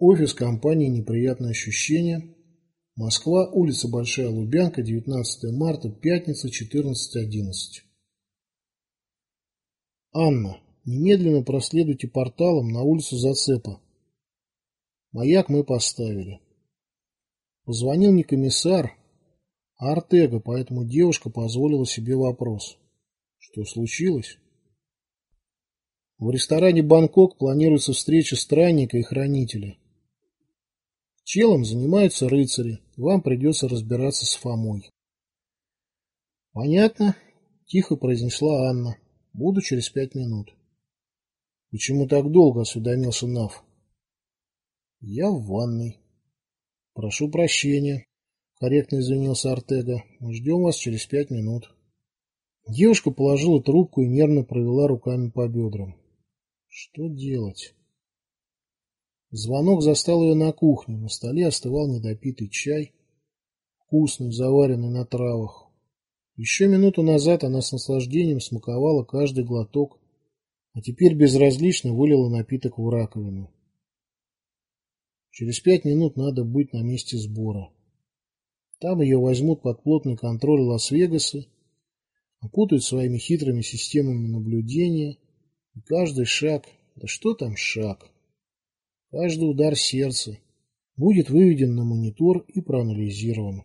Офис компании «Неприятное ощущение». Москва, улица Большая Лубянка, 19 марта, пятница, 14.11. Анна, немедленно проследуйте порталом на улицу Зацепа. Маяк мы поставили. Позвонил не комиссар, а Артега, поэтому девушка позволила себе вопрос. Что случилось? В ресторане «Бангкок» планируется встреча странника и хранителя. Челом занимаются рыцари, вам придется разбираться с Фомой. Понятно, тихо произнесла Анна. Буду через пять минут. Почему так долго, осведомился Нав. Я в ванной. Прошу прощения, корректно извинился Артега. Мы ждем вас через пять минут. Девушка положила трубку и нервно провела руками по бедрам. Что делать? Звонок застал ее на кухне. На столе остывал недопитый чай, вкусный, заваренный на травах. Еще минуту назад она с наслаждением смаковала каждый глоток, а теперь безразлично вылила напиток в раковину. Через пять минут надо быть на месте сбора. Там ее возьмут под плотный контроль Лас-Вегаса, опутают своими хитрыми системами наблюдения, и каждый шаг, да что там шаг, каждый удар сердца будет выведен на монитор и проанализирован.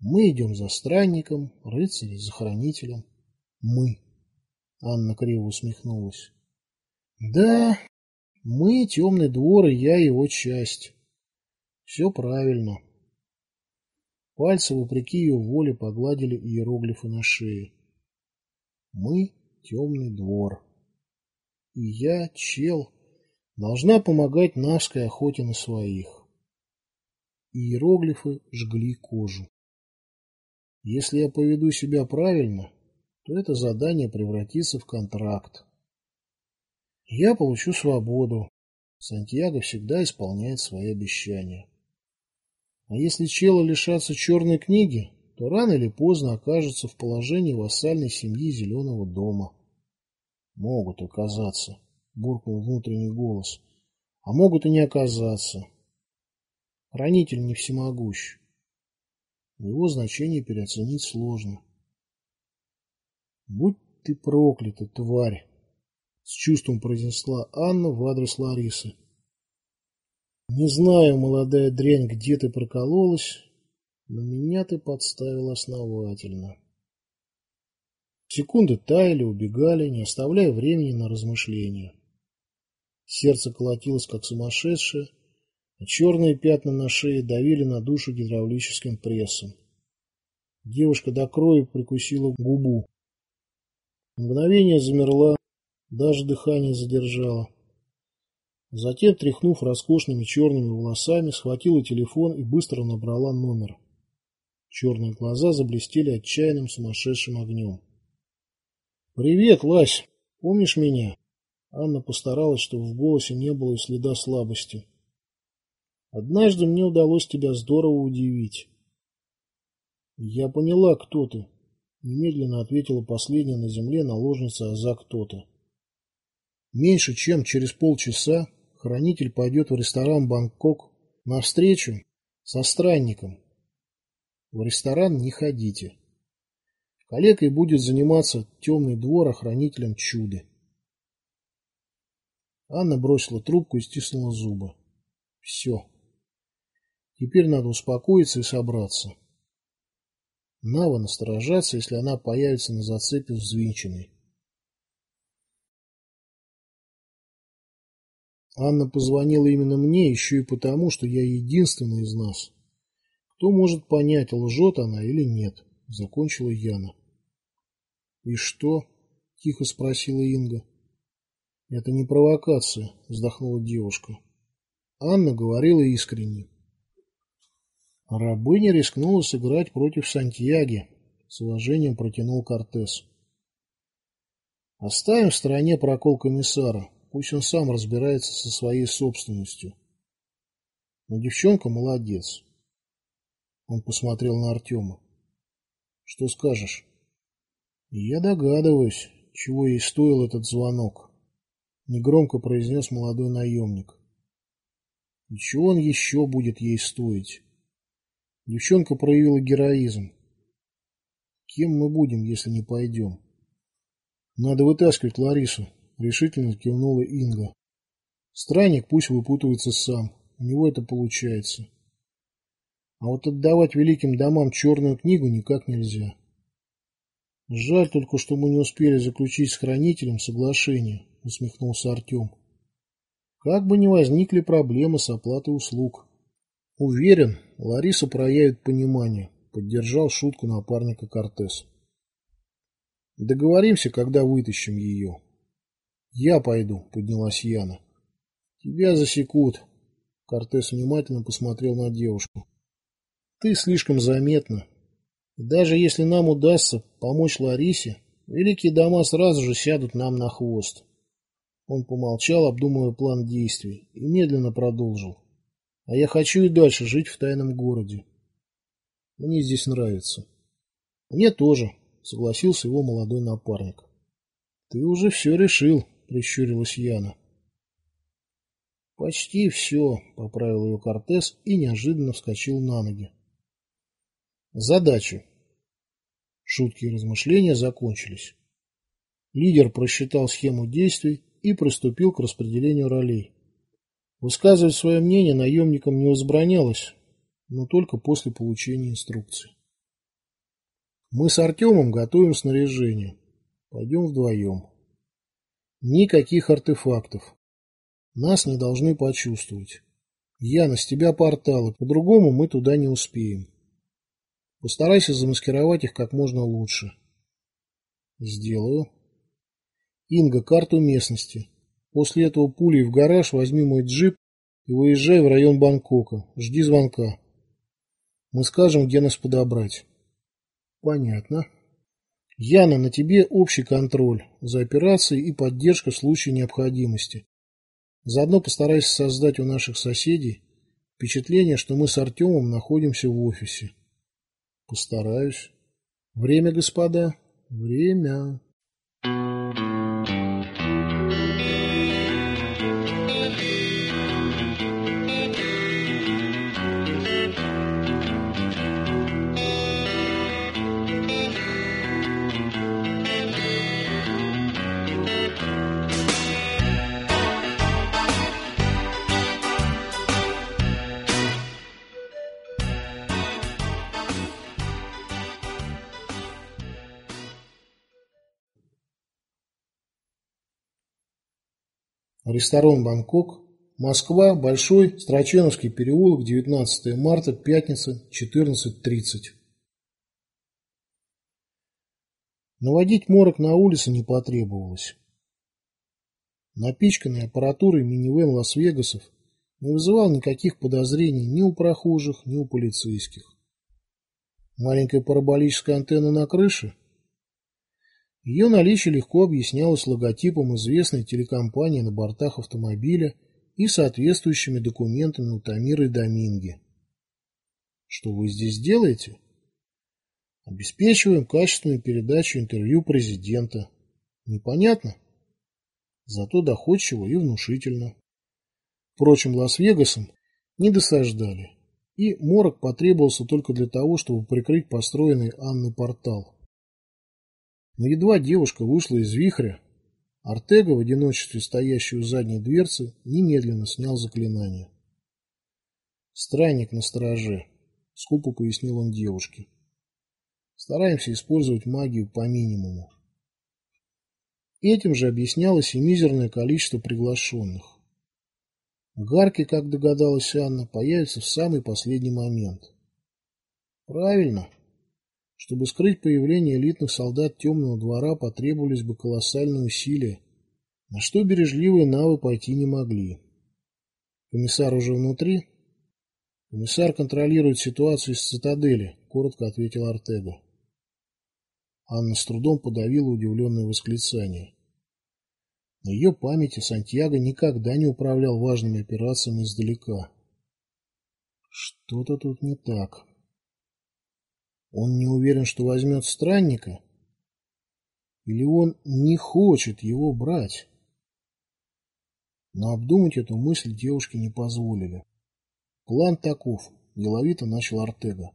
Мы идем за странником, рыцарем, за хранителем. Мы. Анна криво усмехнулась. Да, мы темный двор, и я его часть. Все правильно. Пальцы, вопреки ее воле, погладили иероглифы на шее. Мы темный двор. И я, чел, должна помогать Навской охоте на своих. Иероглифы жгли кожу. Если я поведу себя правильно, то это задание превратится в контракт. Я получу свободу. Сантьяго всегда исполняет свои обещания. А если чела лишаться черной книги, то рано или поздно окажется в положении вассальной семьи Зеленого дома. Могут оказаться, буркнул внутренний голос, а могут и не оказаться. Хранитель не всемогущ. Его значение переоценить сложно. Будь ты проклята, тварь! С чувством произнесла Анна в адрес Ларисы. Не знаю, молодая дрянь, где ты прокололась, но меня ты подставил основательно. Секунды таяли, убегали, не оставляя времени на размышления. Сердце колотилось, как сумасшедшее, а черные пятна на шее давили на душу гидравлическим прессом. Девушка до крови прикусила губу. Мгновение замерла, даже дыхание задержала. Затем, тряхнув роскошными черными волосами, схватила телефон и быстро набрала номер. Черные глаза заблестели отчаянным сумасшедшим огнем. «Привет, Лась! Помнишь меня?» Анна постаралась, чтобы в голосе не было и следа слабости. «Однажды мне удалось тебя здорово удивить». «Я поняла, кто ты», — немедленно ответила последняя на земле наложница Аза кто-то. Меньше чем через полчаса хранитель пойдет в ресторан «Бангкок» на встречу со странником. В ресторан не ходите. Коллегой будет заниматься темный двор охранителем чуды. Анна бросила трубку и стиснула зубы. Все. Теперь надо успокоиться и собраться. Нава насторожаться, если она появится на зацепе взвинченной. Анна позвонила именно мне еще и потому, что я единственный из нас. Кто может понять, лжет она или нет, закончила Яна. «И что?» – тихо спросила Инга. «Это не провокация», – вздохнула девушка. Анна говорила искренне. Рабыня рискнула сыграть против Сантьяги, с уважением протянул Кортес. Оставим в стороне прокол комиссара, пусть он сам разбирается со своей собственностью. Но девчонка молодец. Он посмотрел на Артема. Что скажешь? я догадываюсь, чего ей стоил этот звонок, негромко произнес молодой наемник. И чего он еще будет ей стоить? Девчонка проявила героизм. Кем мы будем, если не пойдем? Надо вытаскивать Ларису, решительно кивнула Инга. Странник пусть выпутывается сам, у него это получается. А вот отдавать великим домам черную книгу никак нельзя. Жаль только, что мы не успели заключить с хранителем соглашение, усмехнулся Артем. Как бы ни возникли проблемы с оплатой услуг. Уверен, Лариса проявит понимание, поддержал шутку напарника Кортес. Договоримся, когда вытащим ее. Я пойду, поднялась Яна. Тебя засекут. Кортес внимательно посмотрел на девушку. Ты слишком заметна. Даже если нам удастся помочь Ларисе, великие дома сразу же сядут нам на хвост. Он помолчал, обдумывая план действий, и медленно продолжил. А я хочу и дальше жить в тайном городе. Мне здесь нравится. Мне тоже, согласился его молодой напарник. Ты уже все решил, прищурилась Яна. Почти все, поправил ее Кортес и неожиданно вскочил на ноги. Задачи. Шутки и размышления закончились. Лидер просчитал схему действий и приступил к распределению ролей. Высказывать свое мнение наемникам не возбранялось, но только после получения инструкций. Мы с Артемом готовим снаряжение. Пойдем вдвоем. Никаких артефактов. Нас не должны почувствовать. Яна, с тебя порталы, по-другому мы туда не успеем. Постарайся замаскировать их как можно лучше. Сделаю. Инга, карту местности. После этого пулей в гараж возьми мой джип и выезжай в район Бангкока. Жди звонка. Мы скажем, где нас подобрать. Понятно. Яна, на тебе общий контроль за операцией и поддержка в случае необходимости. Заодно постарайся создать у наших соседей впечатление, что мы с Артемом находимся в офисе. Постараюсь. Время, господа, время. Ресторан «Бангкок», Москва, Большой, Строченовский переулок, 19 марта, пятница, 14.30. Наводить морок на улице не потребовалось. Напичканный аппаратурой минивэн Лас-Вегасов не вызывал никаких подозрений ни у прохожих, ни у полицейских. Маленькая параболическая антенна на крыше – ее наличие легко объяснялось логотипом известной телекомпании на бортах автомобиля и соответствующими документами у Тамира и Доминги. Что вы здесь делаете? Обеспечиваем качественную передачу интервью президента. Непонятно? Зато доходчиво и внушительно. Впрочем, Лас-Вегасом не досаждали, и морок потребовался только для того, чтобы прикрыть построенный Анной портал. Но едва девушка вышла из вихря, Артега, в одиночестве стоящий у задней дверцы, немедленно снял заклинание. «Странник на стороже», — скупо пояснил он девушке. «Стараемся использовать магию по минимуму». Этим же объяснялось и мизерное количество приглашенных. Гарки, как догадалась Анна, появятся в самый последний момент. Правильно. Чтобы скрыть появление элитных солдат темного двора потребовались бы колоссальные усилия, на что бережливые навы пойти не могли. Комиссар уже внутри? Комиссар контролирует ситуацию из цитадели, коротко ответил Артега. Анна с трудом подавила удивленное восклицание. На ее памяти Сантьяго никогда не управлял важными операциями издалека. Что-то тут не так. Он не уверен, что возьмет странника? Или он не хочет его брать? Но обдумать эту мысль девушке не позволили. План таков, деловито начал Артега.